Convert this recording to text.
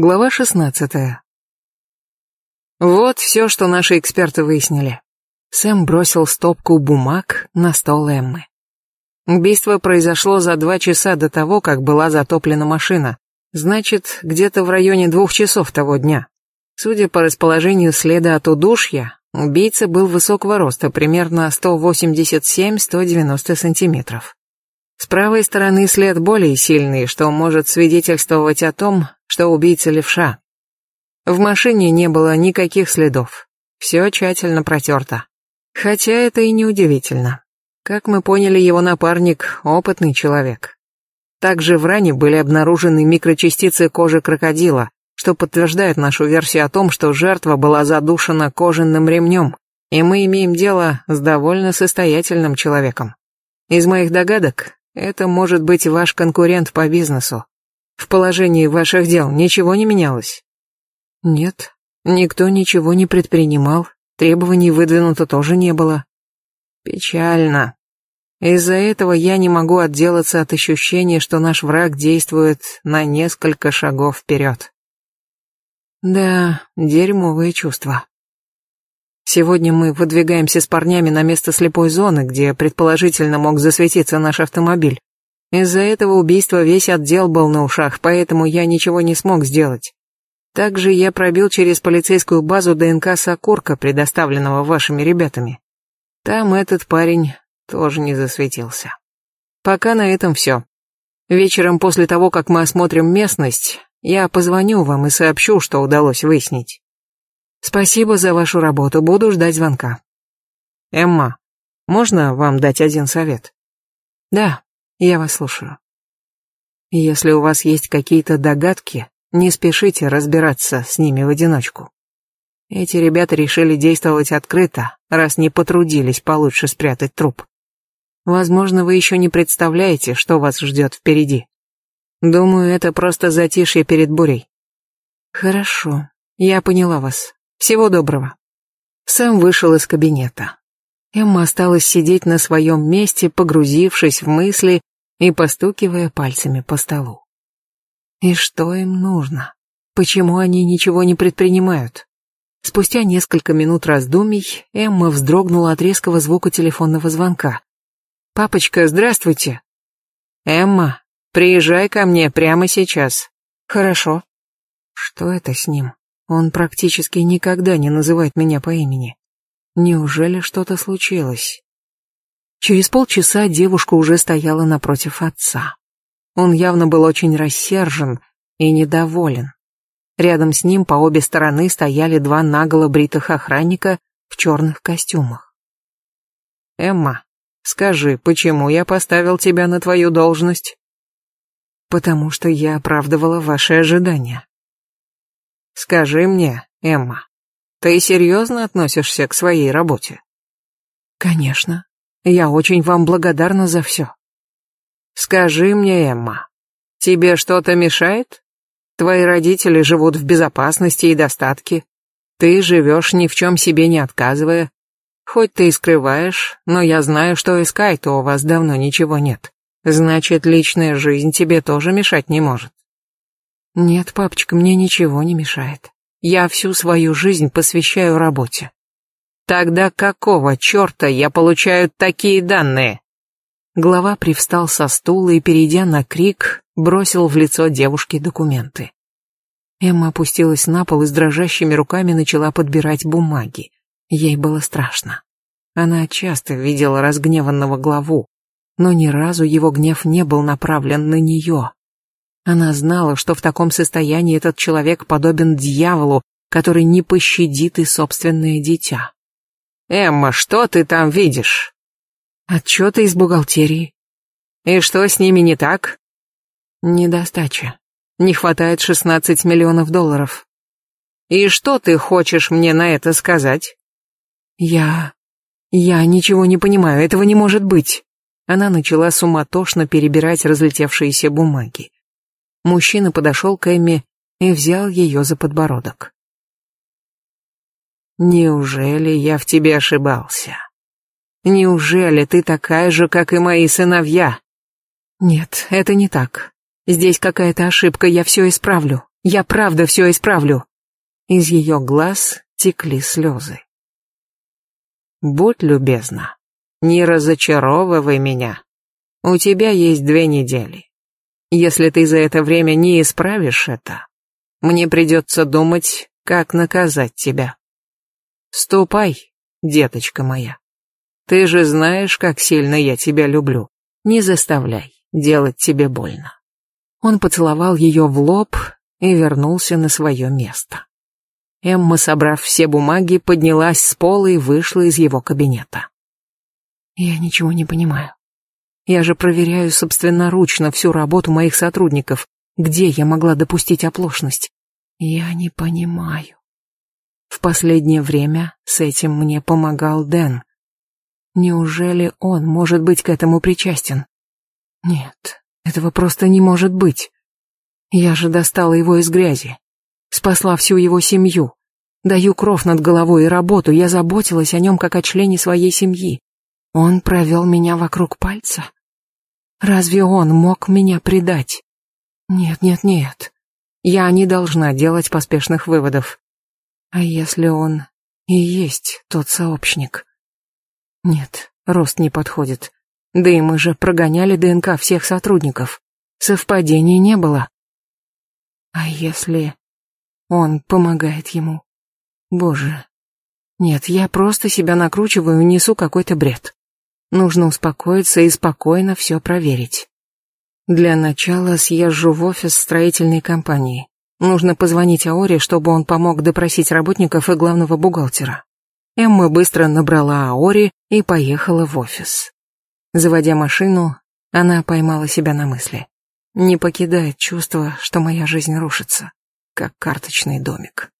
Глава 16. Вот все, что наши эксперты выяснили. Сэм бросил стопку бумаг на стол Эммы. Убийство произошло за два часа до того, как была затоплена машина. Значит, где-то в районе двух часов того дня. Судя по расположению следа от удушья, убийца был высокого роста, примерно 187-190 сантиметров. С правой стороны след более сильный, что может свидетельствовать о том, что убийца левша. В машине не было никаких следов. Все тщательно протерто. Хотя это и не удивительно. Как мы поняли, его напарник — опытный человек. Также в ране были обнаружены микрочастицы кожи крокодила, что подтверждает нашу версию о том, что жертва была задушена кожаным ремнем, и мы имеем дело с довольно состоятельным человеком. Из моих догадок, это может быть ваш конкурент по бизнесу, в положении ваших дел ничего не менялось? Нет, никто ничего не предпринимал, требований выдвинуто тоже не было. Печально. Из-за этого я не могу отделаться от ощущения, что наш враг действует на несколько шагов вперед. Да, дерьмовые чувства. Сегодня мы выдвигаемся с парнями на место слепой зоны, где предположительно мог засветиться наш автомобиль. Из-за этого убийства весь отдел был на ушах, поэтому я ничего не смог сделать. Также я пробил через полицейскую базу ДНК Сокурка, предоставленного вашими ребятами. Там этот парень тоже не засветился. Пока на этом все. Вечером после того, как мы осмотрим местность, я позвоню вам и сообщу, что удалось выяснить. Спасибо за вашу работу, буду ждать звонка. Эмма, можно вам дать один совет? Да, я вас слушаю. Если у вас есть какие-то догадки, не спешите разбираться с ними в одиночку. Эти ребята решили действовать открыто, раз не потрудились получше спрятать труп. Возможно, вы еще не представляете, что вас ждет впереди. Думаю, это просто затишье перед бурей. Хорошо, я поняла вас. Всего доброго. Сэм вышел из кабинета. Эмма осталась сидеть на своем месте, погрузившись в мысли и постукивая пальцами по столу. И что им нужно? Почему они ничего не предпринимают? Спустя несколько минут раздумий Эмма вздрогнула от резкого звука телефонного звонка. «Папочка, здравствуйте!» «Эмма, приезжай ко мне прямо сейчас». «Хорошо». Что это с ним? Он практически никогда не называет меня по имени. Неужели что-то случилось? Через полчаса девушка уже стояла напротив отца. Он явно был очень рассержен и недоволен. Рядом с ним по обе стороны стояли два наголо бритых охранника в черных костюмах. «Эмма, скажи, почему я поставил тебя на твою должность?» «Потому что я оправдывала ваши ожидания». «Скажи мне, Эмма, ты серьезно относишься к своей работе? Конечно. Я очень вам благодарна за все. Скажи мне, Эмма, тебе что-то мешает? Твои родители живут в безопасности и достатке. Ты живешь ни в чем себе не отказывая. Хоть ты и скрываешь, но я знаю, что и Скай-то у вас давно ничего нет. Значит, личная жизнь тебе тоже мешать не может. Нет, папочка, мне ничего не мешает. Я всю свою жизнь посвящаю работе. Тогда какого черта я получаю такие данные? Глава привстал со стула и, перейдя на крик, бросил в лицо девушки документы. Эмма опустилась на пол и с дрожащими руками начала подбирать бумаги. Ей было страшно. Она часто видела разгневанного главу, но ни разу его гнев не был направлен на нее. Она знала, что в таком состоянии этот человек подобен дьяволу, который не пощадит и собственное дитя. «Эмма, что ты там видишь?» «Отчеты из бухгалтерии». «И что с ними не так?» «Недостача. Не хватает 16 миллионов долларов». «И что ты хочешь мне на это сказать?» «Я... я ничего не понимаю, этого не может быть». Она начала суматошно перебирать разлетевшиеся бумаги. Мужчина подошел к Эмме и взял ее за подбородок. «Неужели я в тебе ошибался? Неужели ты такая же, как и мои сыновья?» «Нет, это не так. Здесь какая-то ошибка, я все исправлю. Я правда все исправлю. Из ее глаз текли слезы. Будь любезна, не разочаровывай меня. У тебя есть две недели. Если ты за это время не исправишь это, мне придется думать, как наказать тебя. Ступай, деточка моя. Ты же знаешь, как сильно я тебя люблю. Не заставляй делать тебе больно. Он поцеловал ее в лоб и вернулся на свое место. Эмма, собрав все бумаги, поднялась с пола и вышла из его кабинета. Я ничего не понимаю. Я же проверяю собственноручно всю работу моих сотрудников. Где я могла допустить оплошность? Я не понимаю. В последнее время с этим мне помогал Дэн. Неужели он может быть к этому причастен? Нет, этого просто не может быть. Я же достала его из грязи. Спасла всю его семью. Даю кров над головой и работу, я заботилась о нем как о члене своей семьи. Он провел меня вокруг пальца. Разве он мог меня предать? Нет, нет, нет. Я не должна делать поспешных выводов. А если он и есть тот сообщник? Нет, рост не подходит. Да и мы же прогоняли ДНК всех сотрудников. Совпадений не было. А если он помогает ему? Боже. Нет, я просто себя накручиваю и несу какой-то бред. Нужно успокоиться и спокойно все проверить. Для начала съезжу в офис строительной компании. Нужно позвонить Аоре, чтобы он помог допросить работников и главного бухгалтера. Эмма быстро набрала Аори и поехала в офис. Заводя машину, она поймала себя на мысли. Не покидает чувство, что моя жизнь рушится, как карточный домик.